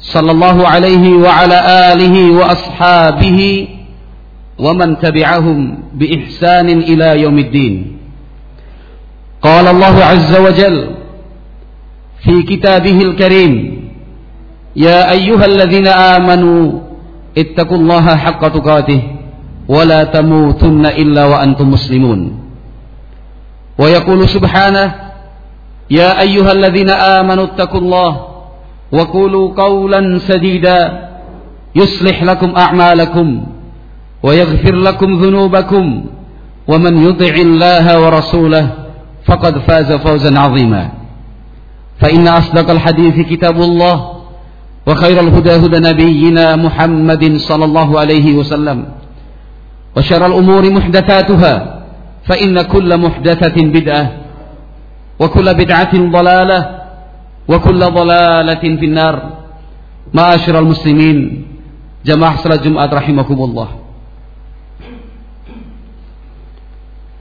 صلى الله عليه وعلى آله وأصحابه ومن تبعهم بإحسان إلى يوم الدين. قال الله عز وجل في كتابه الكريم يا أيها الذين آمنوا اتقوا الله حق تقاته ولا تموتن إلا وأنتم مسلمون. ويقول سبحانه يا أيها الذين آمنوا اتقوا الله وقولوا قولا سديدا. يصلح لكم أعمالكم ويغفر لكم ذنوبكم. ومن يطع الله ورسوله فقد فاز فوزا عظيما. فإن أصدق الحديث كتاب الله وخير الهدى هدى نبينا محمد صلى الله عليه وسلم. وشر الأمور محدثاتها فإن كل محدثة بدعة وكل بدعة ضلالة وكل ضلالة في النار معاشر المسلمين جماعة صلاة جمعة رحمكم الله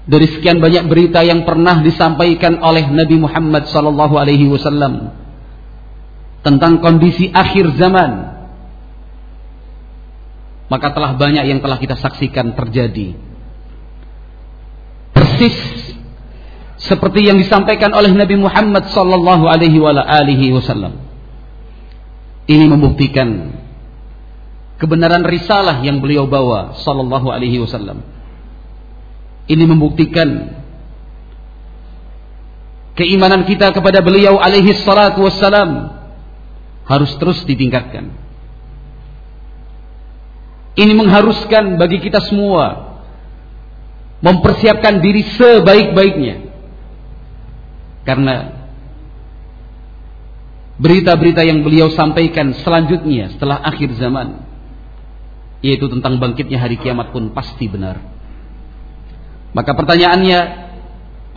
dari sekian banyak berita yang pernah disampaikan oleh Nabi Muhammad sallallahu alaihi wasallam tentang kondisi akhir zaman maka telah banyak yang telah kita saksikan terjadi persis seperti yang disampaikan oleh Nabi Muhammad sallallahu alaihi wasallam ini membuktikan kebenaran risalah yang beliau bawa sallallahu alaihi wasallam ini membuktikan keimanan kita kepada beliau alaihi salatu wassalam harus terus ditingkatkan. Ini mengharuskan bagi kita semua mempersiapkan diri sebaik-baiknya. Karena berita-berita yang beliau sampaikan selanjutnya setelah akhir zaman yaitu tentang bangkitnya hari kiamat pun pasti benar. Maka pertanyaannya,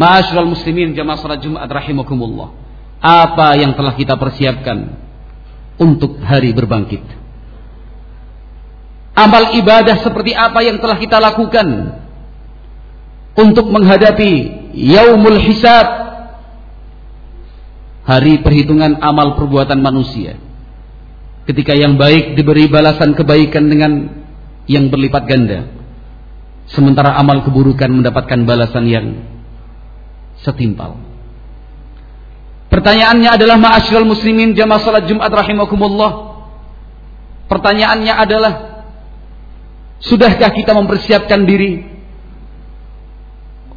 Ma'asyiral muslimin jamaah salat Jumat rahimakumullah. Apa yang telah kita persiapkan untuk hari berbangkit? Amal ibadah seperti apa yang telah kita lakukan untuk menghadapi yaumul hisab? Hari perhitungan amal perbuatan manusia. Ketika yang baik diberi balasan kebaikan dengan yang berlipat ganda sementara amal keburukan mendapatkan balasan yang setimpal. Pertanyaannya adalah ma'asyiral muslimin jamaah salat Jumat rahimakumullah. Pertanyaannya adalah sudahkah kita mempersiapkan diri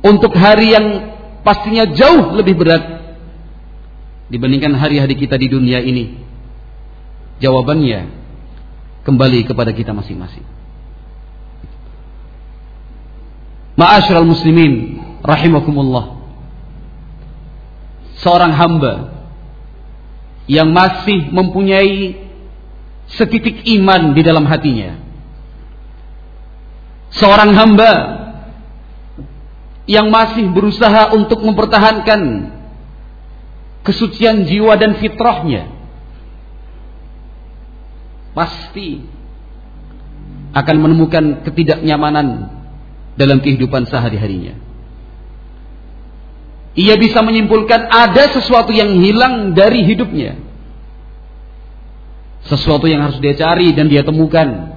untuk hari yang pastinya jauh lebih berat dibandingkan hari-hari kita di dunia ini? Jawabannya kembali kepada kita masing-masing. Ma'asyiral muslimin rahimakumullah. Seorang hamba yang masih mempunyai setitik iman di dalam hatinya. Seorang hamba yang masih berusaha untuk mempertahankan kesucian jiwa dan fitrahnya pasti akan menemukan ketidaknyamanan dalam kehidupan sehari-harinya. Ia bisa menyimpulkan ada sesuatu yang hilang dari hidupnya. Sesuatu yang harus dia cari dan dia temukan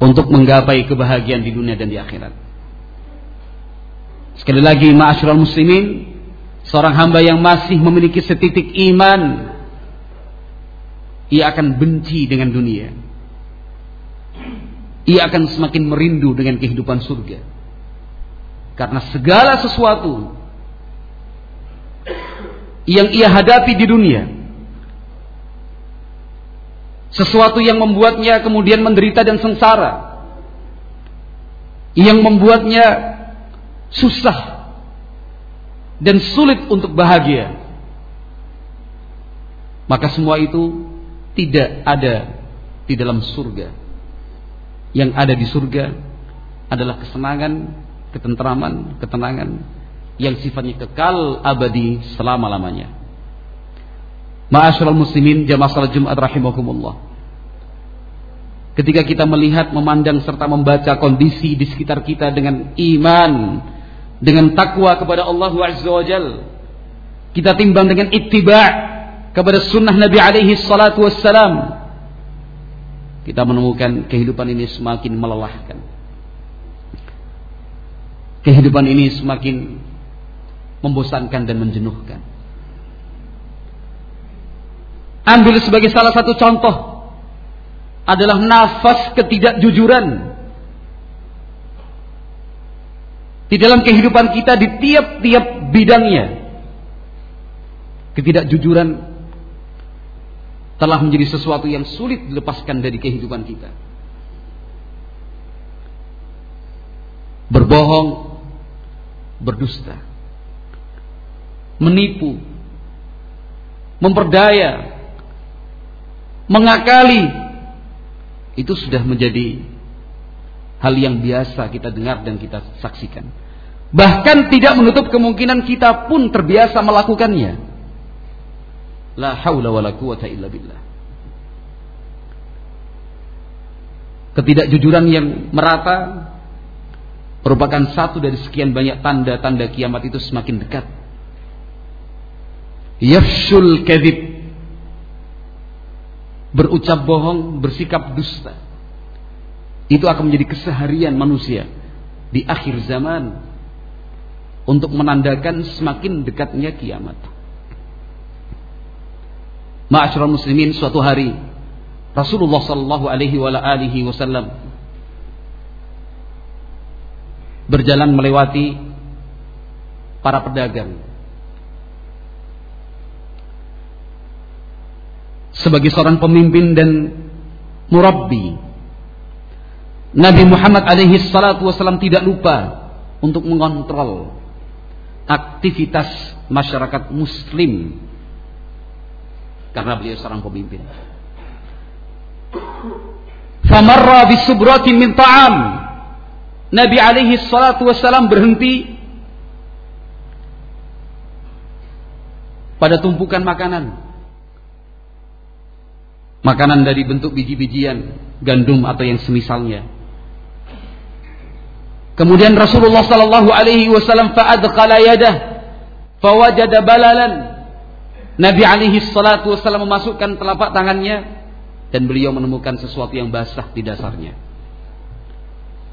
untuk menggapai kebahagiaan di dunia dan di akhirat. Sekali lagi, ma'asyiral muslimin, seorang hamba yang masih memiliki setitik iman, ia akan benci dengan dunia ia akan semakin merindu dengan kehidupan surga. Karena segala sesuatu yang ia hadapi di dunia, sesuatu yang membuatnya kemudian menderita dan sengsara, yang membuatnya susah dan sulit untuk bahagia, maka semua itu tidak ada di dalam surga. Yang ada di surga adalah kesenangan, ketentraman, ketenangan yang sifatnya kekal abadi selama-lamanya. Ma'asyiral muslimin jamaah salat Jumat rahimakumullah. Ketika kita melihat, memandang serta membaca kondisi di sekitar kita dengan iman, dengan takwa kepada Allah Azza wa Jal, kita timbang dengan ittiba' kepada sunnah Nabi alaihi salatu wassalam, kita menemukan kehidupan ini semakin melelahkan. Kehidupan ini semakin membosankan dan menjenuhkan. Ambil sebagai salah satu contoh adalah nafas ketidakjujuran di dalam kehidupan kita di tiap-tiap bidangnya. Ketidakjujuran telah menjadi sesuatu yang sulit dilepaskan dari kehidupan kita. Berbohong, berdusta, menipu, memperdaya, mengakali, itu sudah menjadi hal yang biasa kita dengar dan kita saksikan. Bahkan tidak menutup kemungkinan kita pun terbiasa melakukannya. La haula wala quwata illa billah. Ketidakjujuran yang merata merupakan satu dari sekian banyak tanda-tanda kiamat itu semakin dekat. Yafshul kadhib berucap bohong, bersikap dusta. Itu akan menjadi keseharian manusia di akhir zaman untuk menandakan semakin dekatnya kiamat. Ma'asyiral muslimin suatu hari Rasulullah sallallahu alaihi wa alihi wasallam berjalan melewati para pedagang sebagai seorang pemimpin dan murabbi Nabi Muhammad alaihi salatu wasallam tidak lupa untuk mengontrol aktivitas masyarakat muslim karena beliau seorang pemimpin. Famarra bisubratin min ta'am. Nabi alaihi salatu wassalam berhenti pada tumpukan makanan. Makanan dari bentuk biji-bijian, gandum atau yang semisalnya. Kemudian Rasulullah sallallahu alaihi wasallam fa'adkhala yadah fawajada balalan Nabi alaihi salatu wasallam memasukkan telapak tangannya dan beliau menemukan sesuatu yang basah di dasarnya.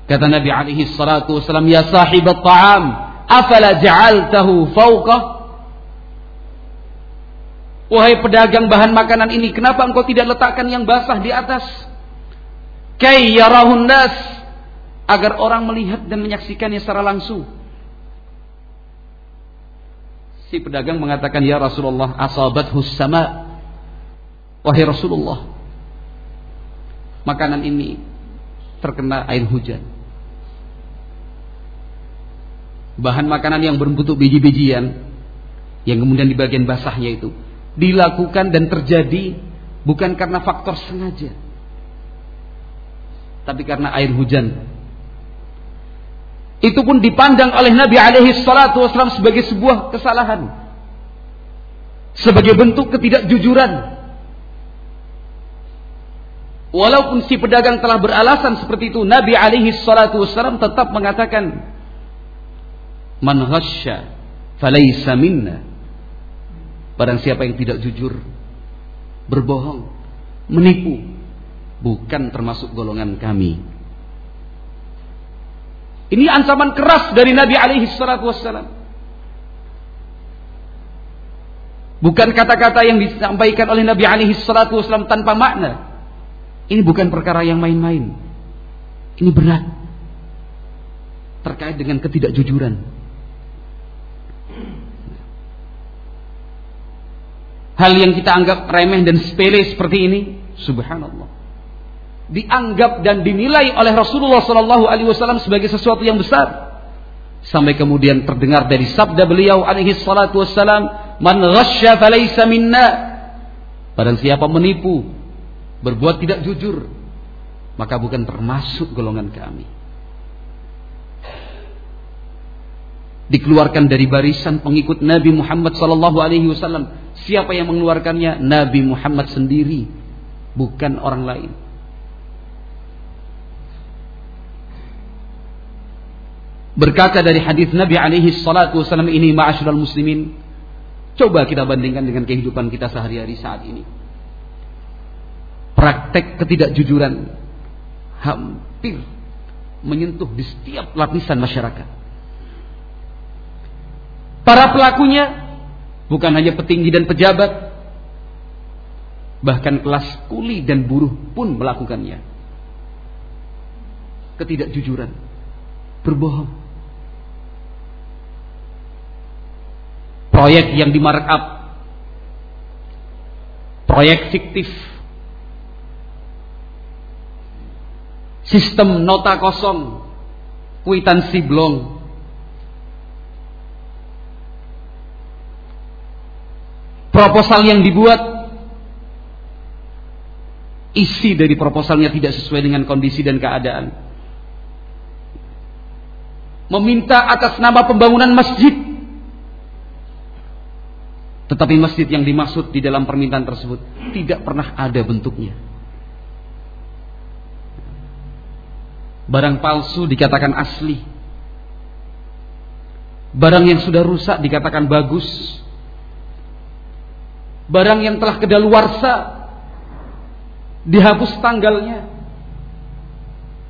Kata Nabi alaihi salatu wasallam, "Ya sahibat ta'am, afala ja'altahu fawqa?" Wahai pedagang bahan makanan ini, kenapa engkau tidak letakkan yang basah di atas? Kay yarahun nas agar orang melihat dan menyaksikannya secara langsung. Si pedagang mengatakan, "Ya Rasulullah, asabat sama." Wahai Rasulullah, makanan ini terkena air hujan. Bahan makanan yang berbentuk biji-bijian yang kemudian di bagian basahnya itu dilakukan dan terjadi bukan karena faktor sengaja tapi karena air hujan itu pun dipandang oleh Nabi alaihi salatu wasallam sebagai sebuah kesalahan. Sebagai bentuk ketidakjujuran. Walaupun si pedagang telah beralasan seperti itu, Nabi alaihi salatu wasallam tetap mengatakan, "Man ghasya falaysa minna." Barang siapa yang tidak jujur, berbohong, menipu, bukan termasuk golongan kami. Ini ancaman keras dari Nabi alaihi salatu wassalam. Bukan kata-kata yang disampaikan oleh Nabi alaihi salatu wassalam tanpa makna. Ini bukan perkara yang main-main. Ini berat. Terkait dengan ketidakjujuran. Hal yang kita anggap remeh dan sepele seperti ini, subhanallah dianggap dan dinilai oleh Rasulullah Shallallahu Alaihi Wasallam sebagai sesuatu yang besar sampai kemudian terdengar dari sabda beliau alaihi salatu wassalam man ghasya falaysa minna barang siapa menipu berbuat tidak jujur, maka bukan termasuk golongan kami. Dikeluarkan dari barisan pengikut Nabi Muhammad sallallahu alaihi wasallam. Siapa yang mengeluarkannya? Nabi Muhammad sendiri, bukan orang lain. Berkata dari hadis Nabi alaihi salatu wasallam ini ma'asyiral muslimin. Coba kita bandingkan dengan kehidupan kita sehari-hari saat ini. Praktek ketidakjujuran hampir menyentuh di setiap lapisan masyarakat. Para pelakunya bukan hanya petinggi dan pejabat, bahkan kelas kuli dan buruh pun melakukannya. Ketidakjujuran, berbohong, proyek yang di markup, proyek fiktif, sistem nota kosong, kuitansi blong, proposal yang dibuat isi dari proposalnya tidak sesuai dengan kondisi dan keadaan. Meminta atas nama pembangunan masjid tetapi masjid yang dimaksud di dalam permintaan tersebut tidak pernah ada bentuknya. Barang palsu dikatakan asli. Barang yang sudah rusak dikatakan bagus. Barang yang telah kedaluarsa dihapus tanggalnya.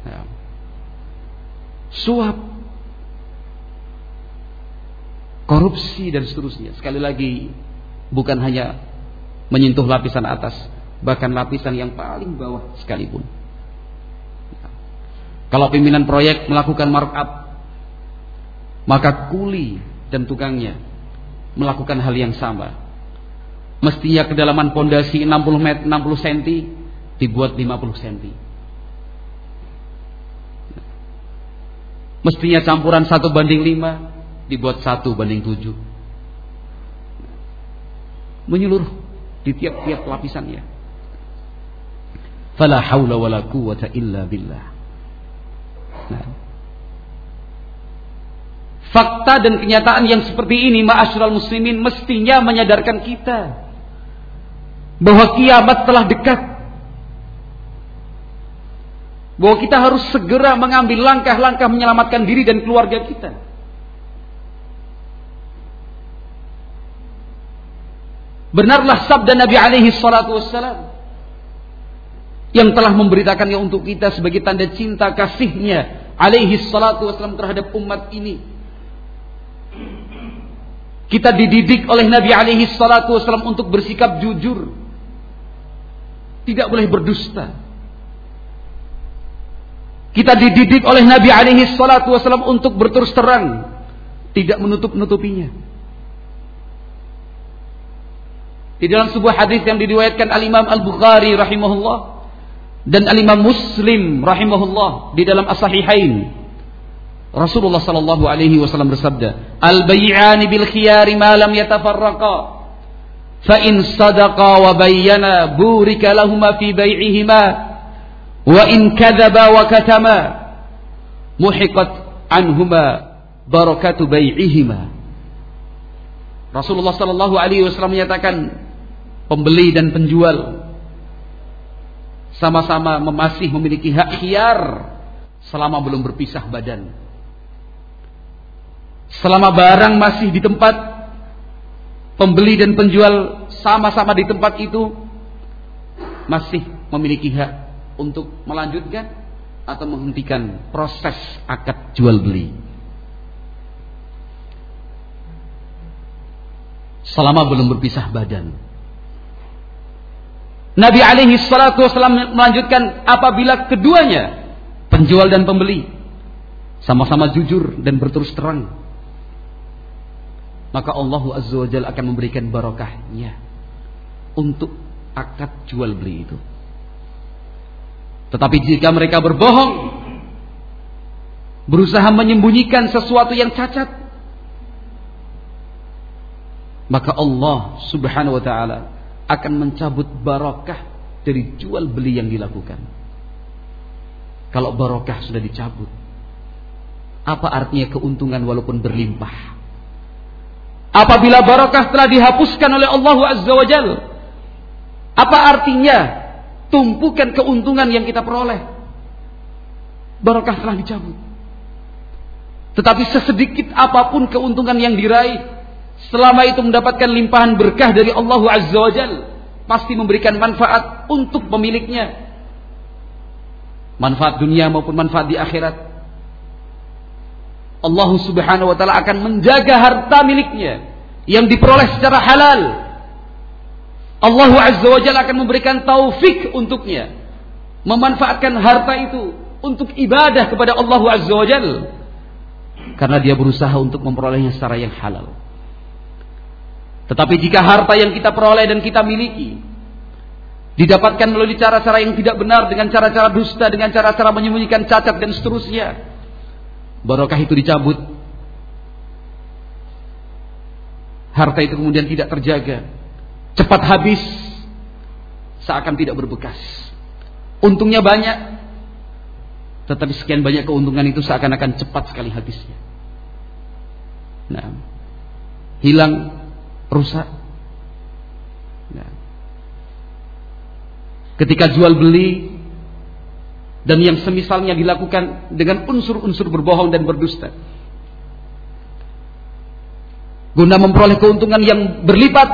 Ya. Suap korupsi dan seterusnya. Sekali lagi bukan hanya menyentuh lapisan atas, bahkan lapisan yang paling bawah sekalipun. Kalau pimpinan proyek melakukan markup, maka kuli dan tukangnya melakukan hal yang sama. Mestinya kedalaman pondasi 60 meter 60 cm dibuat 50 cm. Mestinya campuran satu banding 5 dibuat satu banding 7 menyeluruh di tiap-tiap lapisannya. Fala haula wala quwata illa billah. Nah. Fakta dan kenyataan yang seperti ini ma'asyiral muslimin mestinya menyadarkan kita bahwa kiamat telah dekat. Bahwa kita harus segera mengambil langkah-langkah menyelamatkan diri dan keluarga kita. Benarlah sabda Nabi alaihi salatu wassalam yang telah memberitakannya untuk kita sebagai tanda cinta kasihnya alaihi salatu wassalam terhadap umat ini. Kita dididik oleh Nabi alaihi salatu wassalam untuk bersikap jujur. Tidak boleh berdusta. Kita dididik oleh Nabi alaihi salatu wassalam untuk berterus terang. Tidak menutup-nutupinya. Di dalam sebuah hadis yang diriwayatkan Al-Imam Al-Bukhari rahimahullah dan Al-Imam Muslim rahimahullah di dalam As-Sahihain. Rasulullah sallallahu alaihi wasallam bersabda, "Al-bay'ani bil khiyari ma lam yatafarraqa." Fa in sadaqa wa bayyana burika lahumā fi bay'ihima wa in kadzaba wa katama muhiqat anhuma barakatu bay'ihima. Rasulullah sallallahu alaihi wasallam menyatakan pembeli dan penjual sama-sama masih memiliki hak khiar selama belum berpisah badan. Selama barang masih di tempat pembeli dan penjual sama-sama di tempat itu masih memiliki hak untuk melanjutkan atau menghentikan proses akad jual beli. Selama belum berpisah badan. Nabi alaihi salatu wasallam melanjutkan apabila keduanya penjual dan pembeli sama-sama jujur dan berterus terang maka Allah azza wajalla akan memberikan barokahnya untuk akad jual beli itu. Tetapi jika mereka berbohong berusaha menyembunyikan sesuatu yang cacat maka Allah Subhanahu wa taala akan mencabut barakah dari jual beli yang dilakukan. Kalau barokah sudah dicabut, apa artinya keuntungan walaupun berlimpah? Apabila barokah telah dihapuskan oleh Allah Azza wa Jal, apa artinya tumpukan keuntungan yang kita peroleh? Barokah telah dicabut. Tetapi sesedikit apa pun keuntungan yang diraih, selama itu mendapatkan limpahan berkah dari Allah Azza wa Jal, pasti memberikan manfaat untuk pemiliknya. Manfaat dunia maupun manfaat di akhirat. Allah Subhanahu wa taala akan menjaga harta miliknya yang diperoleh secara halal. Allah Azza wa Jalla akan memberikan taufik untuknya memanfaatkan harta itu untuk ibadah kepada Allah Azza wa Jalla karena dia berusaha untuk memperolehnya secara yang halal. Tetapi jika harta yang kita peroleh dan kita miliki didapatkan melalui cara-cara yang tidak benar dengan cara-cara dusta, dengan cara-cara menyembunyikan cacat dan seterusnya, barokah itu dicabut. Harta itu kemudian tidak terjaga. Cepat habis. Seakan tidak berbekas. Untungnya banyak. Tetapi sekian banyak keuntungan itu seakan-akan cepat sekali habisnya. Nah, hilang, rusak. Nah. Ketika jual beli dan yang semisalnya dilakukan dengan unsur-unsur berbohong dan berdusta. Guna memperoleh keuntungan yang berlipat,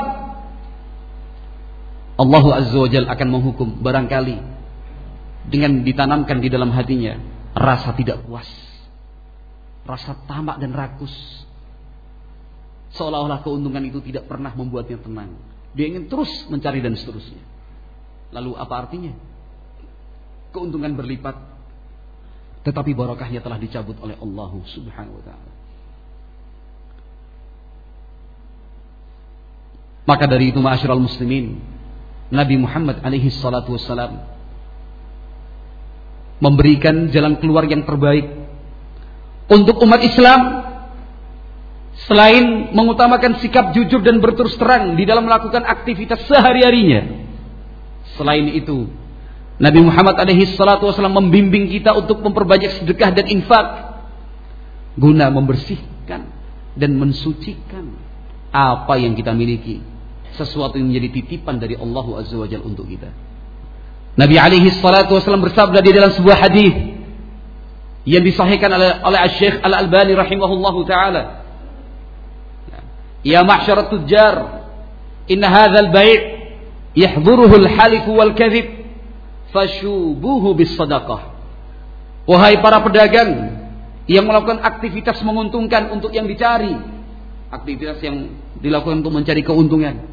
Allah Azza wa akan menghukum barangkali dengan ditanamkan di dalam hatinya rasa tidak puas, rasa tamak dan rakus. Seolah-olah keuntungan itu tidak pernah membuatnya tenang. Dia ingin terus mencari dan seterusnya. Lalu apa artinya? keuntungan berlipat tetapi barokahnya telah dicabut oleh Allah Subhanahu wa taala. Maka dari itu ma'asyiral muslimin, Nabi Muhammad alaihi salatu wassalam memberikan jalan keluar yang terbaik untuk umat Islam selain mengutamakan sikap jujur dan berterus terang di dalam melakukan aktivitas sehari-harinya. Selain itu, Nabi Muhammad alaihi salatu wasallam membimbing kita untuk memperbanyak sedekah dan infak guna membersihkan dan mensucikan apa yang kita miliki sesuatu yang menjadi titipan dari Allah Azza wa Jalla untuk kita. Nabi alaihi salatu wasallam bersabda di dalam sebuah hadis yang disahihkan oleh oleh Syekh Al-Albani rahimahullahu taala. Ya ma'syarat tujjar, inna hadzal bai' yahdhuruhu al-halif wal kadhib fasyubuhu bis sadaqah. Wahai para pedagang yang melakukan aktivitas menguntungkan untuk yang dicari, aktivitas yang dilakukan untuk mencari keuntungan.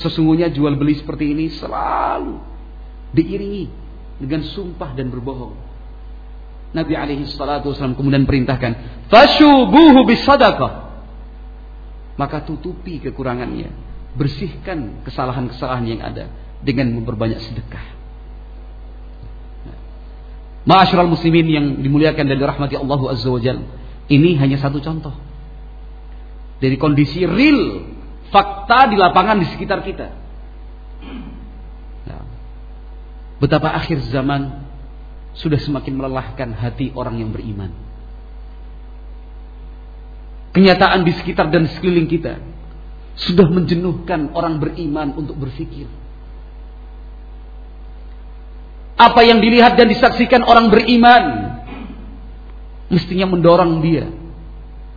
Sesungguhnya jual beli seperti ini selalu diiringi dengan sumpah dan berbohong. Nabi alaihi salatu wasallam kemudian perintahkan, "Fasyubuhu bis sadaqah." Maka tutupi kekurangannya, bersihkan kesalahan-kesalahan yang ada dengan memperbanyak sedekah. Ma'asyiral muslimin yang dimuliakan dan dirahmati Allah Azza wa Jal. Ini hanya satu contoh. Dari kondisi real, fakta di lapangan di sekitar kita. Nah, betapa akhir zaman sudah semakin melelahkan hati orang yang beriman. Kenyataan di sekitar dan sekeliling kita sudah menjenuhkan orang beriman untuk berpikir. Apa yang dilihat dan disaksikan orang beriman mestinya mendorong dia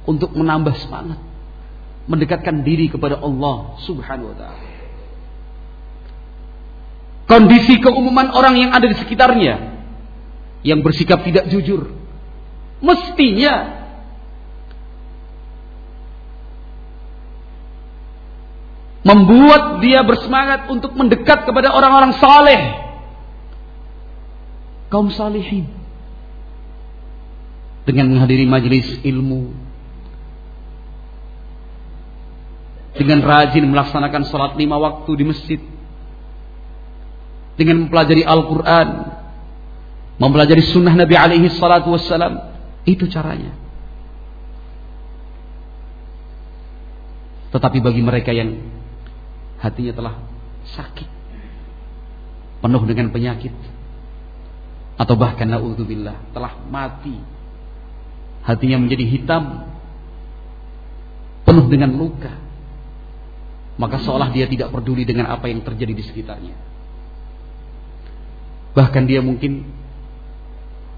untuk menambah semangat, mendekatkan diri kepada Allah Subhanahu wa taala. Kondisi keumuman orang yang ada di sekitarnya yang bersikap tidak jujur mestinya membuat dia bersemangat untuk mendekat kepada orang-orang saleh. Kaum salihin. Dengan menghadiri majelis ilmu. Dengan rajin melaksanakan sholat lima waktu di masjid. Dengan mempelajari Al-Quran. Mempelajari sunnah Nabi alaihi salatu wassalam. Itu caranya. Tetapi bagi mereka yang hatinya telah sakit. Penuh dengan penyakit. Atau bahkan naudzubillah telah mati. Hatinya menjadi hitam. Penuh dengan luka. Maka seolah dia tidak peduli dengan apa yang terjadi di sekitarnya. Bahkan dia mungkin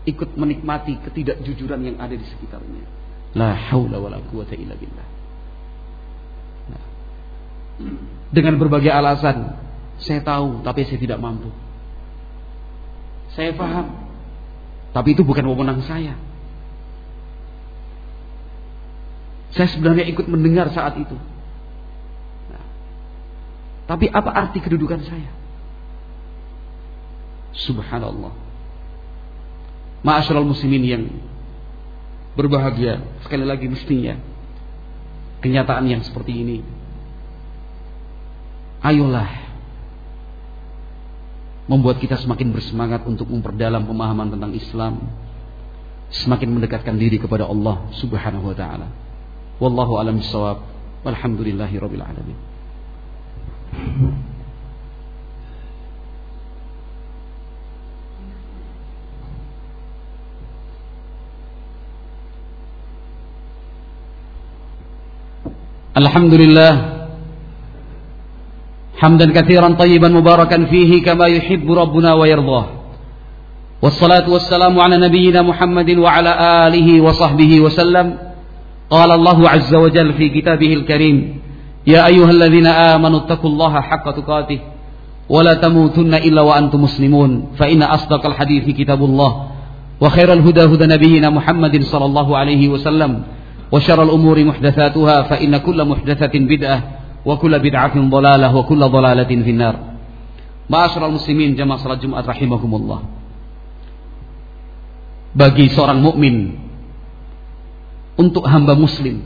ikut menikmati ketidakjujuran yang ada di sekitarnya. La haula wala quwata illa billah nah, dengan berbagai alasan saya tahu tapi saya tidak mampu saya paham tapi itu bukan wewenang saya Saya sebenarnya ikut mendengar saat itu. Nah, tapi apa arti kedudukan saya? Subhanallah. Ma'asyiral muslimin yang berbahagia, sekali lagi mestinya kenyataan yang seperti ini ayolah membuat kita semakin bersemangat untuk memperdalam pemahaman tentang Islam, semakin mendekatkan diri kepada Allah Subhanahu wa taala. Wallahu alam bisawab. Walhamdulillahirabbil alamin. Alhamdulillah حمدا كثيرا طيبا مباركا فيه كما يحب ربنا ويرضاه. والصلاة والسلام على نبينا محمد وعلى آله وصحبه وسلم. قال الله عز وجل في كتابه الكريم يا أيها الذين آمنوا اتقوا الله حق تقاته ولا تموتن إلا وأنتم مسلمون. فإن أصدق الحديث كتاب الله وخير الهدى هدى نبينا محمد صلى الله عليه وسلم وشر الأمور محدثاتها فإن كل محدثة بدعة wa kulla bid'atin dhalalah wa kulla dhalalatin finnar. Ma'asyiral muslimin jamaah salat Jumat rahimakumullah. Bagi seorang mukmin untuk hamba muslim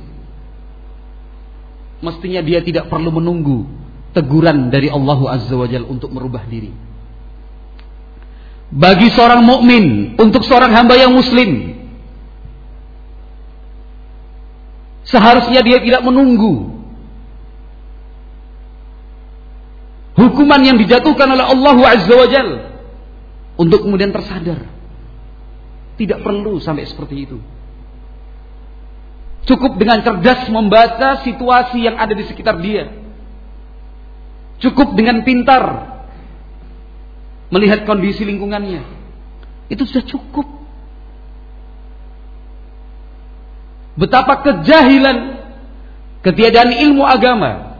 mestinya dia tidak perlu menunggu teguran dari Allah Azza wa untuk merubah diri. Bagi seorang mukmin, untuk seorang hamba yang muslim, seharusnya dia tidak menunggu hukuman yang dijatuhkan oleh Allah Azza wa Jalla untuk kemudian tersadar. Tidak perlu sampai seperti itu. Cukup dengan cerdas membaca situasi yang ada di sekitar dia. Cukup dengan pintar melihat kondisi lingkungannya. Itu sudah cukup. Betapa kejahilan, ketiadaan ilmu agama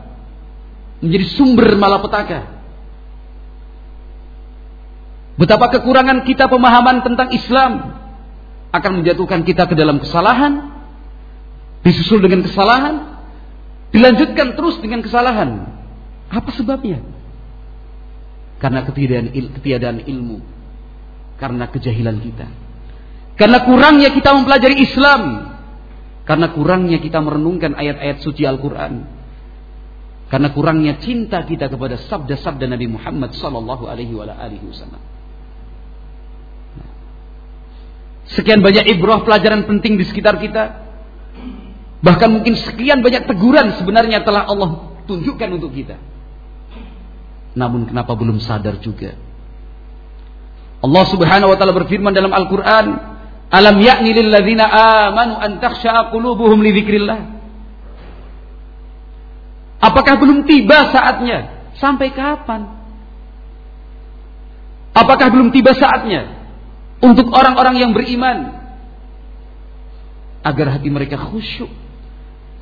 menjadi sumber malapetaka. Betapa kekurangan kita pemahaman tentang Islam akan menjatuhkan kita ke dalam kesalahan, disusul dengan kesalahan, dilanjutkan terus dengan kesalahan. Apa sebabnya? Karena ketiadaan, il, ketiadaan ilmu, karena kejahilan kita, karena kurangnya kita mempelajari Islam, karena kurangnya kita merenungkan ayat-ayat suci Al-Quran, karena kurangnya cinta kita kepada sabda-sabda Nabi Muhammad Sallallahu Alaihi Wasallam. Sekian banyak ibrah pelajaran penting di sekitar kita, Bahkan mungkin sekian banyak teguran sebenarnya telah Allah tunjukkan untuk kita. Namun kenapa belum sadar juga? Allah Subhanahu wa taala berfirman dalam Al-Qur'an, "Alam ya'ni lil ladzina amanu an qulubuhum li dzikrillah?" Apakah belum tiba saatnya? Sampai kapan? Apakah belum tiba saatnya untuk orang-orang yang beriman agar hati mereka khusyuk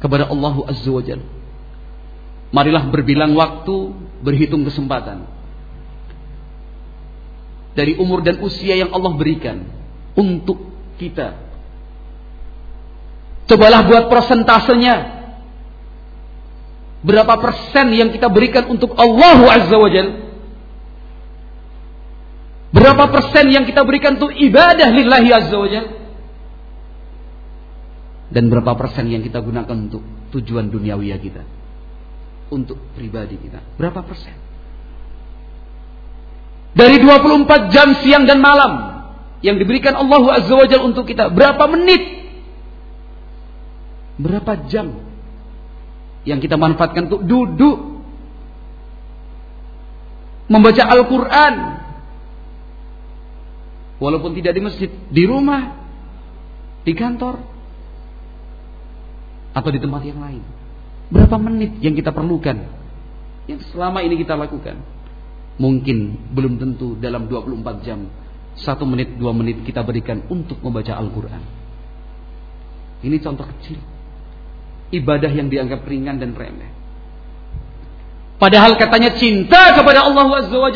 kepada Allah Azza wa Jalla. Marilah berbilang waktu, berhitung kesempatan. Dari umur dan usia yang Allah berikan untuk kita. Cobalah buat persentasenya. Berapa persen yang kita berikan untuk Allah Azza wa Jalla. Berapa persen yang kita berikan untuk ibadah lillahi Azza wa Jalla dan berapa persen yang kita gunakan untuk tujuan duniawi kita? Untuk pribadi kita. Berapa persen? Dari 24 jam siang dan malam yang diberikan Allah Azza wa Jalla untuk kita berapa menit? Berapa jam yang kita manfaatkan untuk duduk membaca Al-Quran Walaupun tidak di masjid, di rumah, di kantor, atau di tempat yang lain. Berapa menit yang kita perlukan? Yang selama ini kita lakukan. Mungkin belum tentu dalam 24 jam. Satu menit, dua menit kita berikan untuk membaca Al-Quran. Ini contoh kecil. Ibadah yang dianggap ringan dan remeh. Padahal katanya cinta kepada Allah Azza wa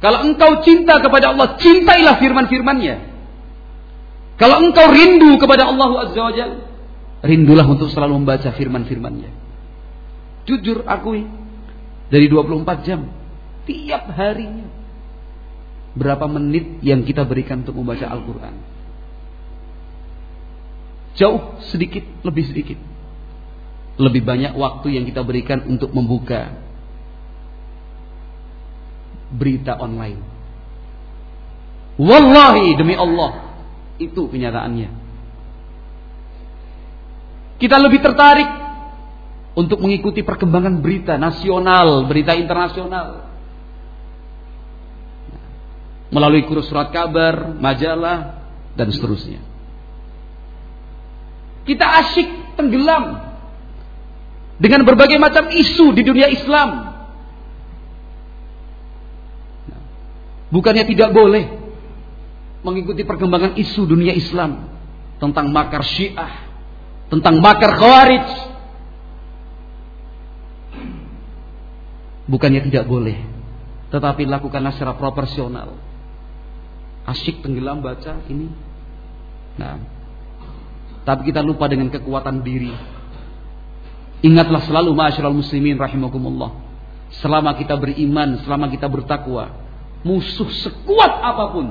Kalau engkau cinta kepada Allah, cintailah firman-firmannya. Kalau engkau rindu kepada Allah Azza wa rindulah untuk selalu membaca firman-firmannya. Jujur akui, dari 24 jam, tiap harinya, berapa menit yang kita berikan untuk membaca Al-Quran. Jauh sedikit, lebih sedikit. Lebih banyak waktu yang kita berikan untuk membuka berita online. Wallahi demi Allah, itu kenyataannya. Kita lebih tertarik untuk mengikuti perkembangan berita nasional, berita internasional. Melalui kursus surat kabar, majalah, dan seterusnya. Kita asyik tenggelam dengan berbagai macam isu di dunia Islam. Bukannya tidak boleh mengikuti perkembangan isu dunia Islam tentang makar Syiah, tentang makar khawarij. Bukannya tidak boleh, tetapi lakukanlah secara proporsional. Asyik tenggelam baca ini. Nah, tapi kita lupa dengan kekuatan diri. Ingatlah selalu ma'asyiral muslimin rahimakumullah. Selama kita beriman, selama kita bertakwa, musuh sekuat apa pun,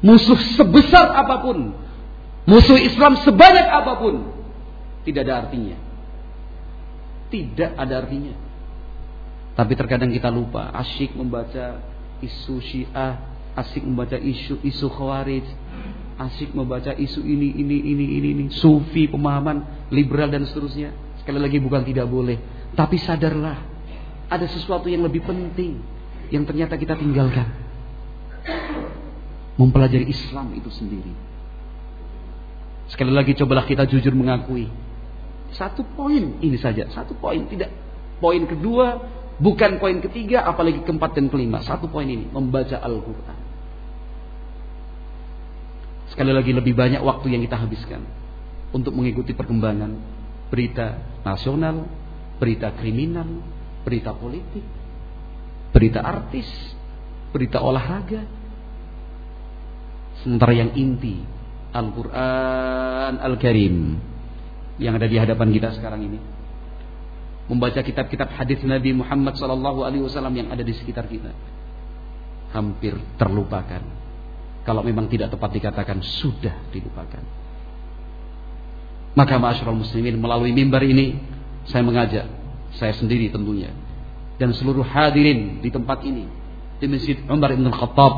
musuh sebesar apa pun, musuh Islam sebanyak apa pun, tidak ada artinya. Tidak ada artinya. Tapi terkadang kita lupa, asyik membaca isu Syiah, asyik membaca isu isu Khawarij, asyik membaca isu ini ini ini ini ini, sufi, pemahaman liberal dan seterusnya. Sekali lagi bukan tidak boleh, tapi sadarlah ada sesuatu yang lebih penting yang ternyata kita tinggalkan. Mempelajari Islam itu sendiri. Sekali lagi cobalah kita jujur mengakui satu poin ini saja, satu poin tidak. Poin kedua bukan poin ketiga, apalagi keempat dan kelima. Satu poin ini membaca Al-Quran. Sekali lagi lebih banyak waktu yang kita habiskan untuk mengikuti perkembangan berita nasional, berita kriminal, berita politik, berita artis, berita olahraga. Sementara yang inti Al-Quran Al-Karim yang ada di hadapan kita sekarang ini. Membaca kitab-kitab hadis Nabi Muhammad wasallam yang ada di sekitar kita. Hampir terlupakan. Kalau memang tidak tepat dikatakan sudah dilupakan. Maka ma'asyiral muslimin melalui mimbar ini saya mengajak saya sendiri tentunya dan seluruh hadirin di tempat ini di Masjid Umar Ibn Khattab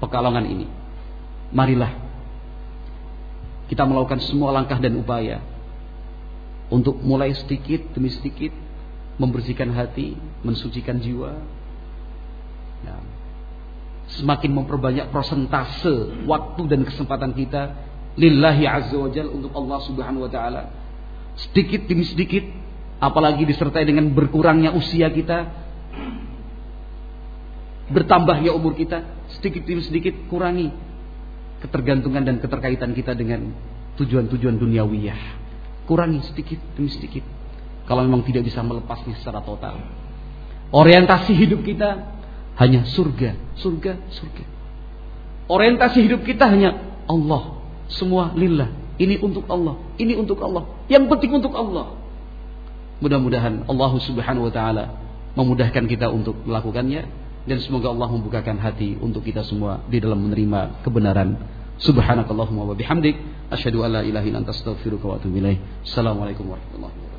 Pekalongan ini. Marilah kita melakukan semua langkah dan upaya untuk mulai sedikit demi sedikit membersihkan hati, mensucikan jiwa. Nah, semakin memperbanyak persentase waktu dan kesempatan kita lillahi azza wajal untuk Allah Subhanahu wa taala. Sedikit demi sedikit apalagi disertai dengan berkurangnya usia kita, bertambahnya umur kita, sedikit demi sedikit kurangi ketergantungan dan keterkaitan kita dengan tujuan-tujuan duniawiyah. Kurangi sedikit demi sedikit. Kalau memang tidak bisa melepasnya secara total. Orientasi hidup kita hanya surga, surga, surga. Orientasi hidup kita hanya Allah. Semua lillah. Ini untuk Allah, ini untuk Allah. Yang penting untuk Allah. Mudah-mudahan Allah Subhanahu wa taala memudahkan kita untuk melakukannya dan semoga Allah membukakan hati untuk kita semua di dalam menerima kebenaran Subhanakallahumma wa bihamdik asyhadu an la ilaha illa wa atubu ilaik. Assalamualaikum warahmatullahi wabarakatuh.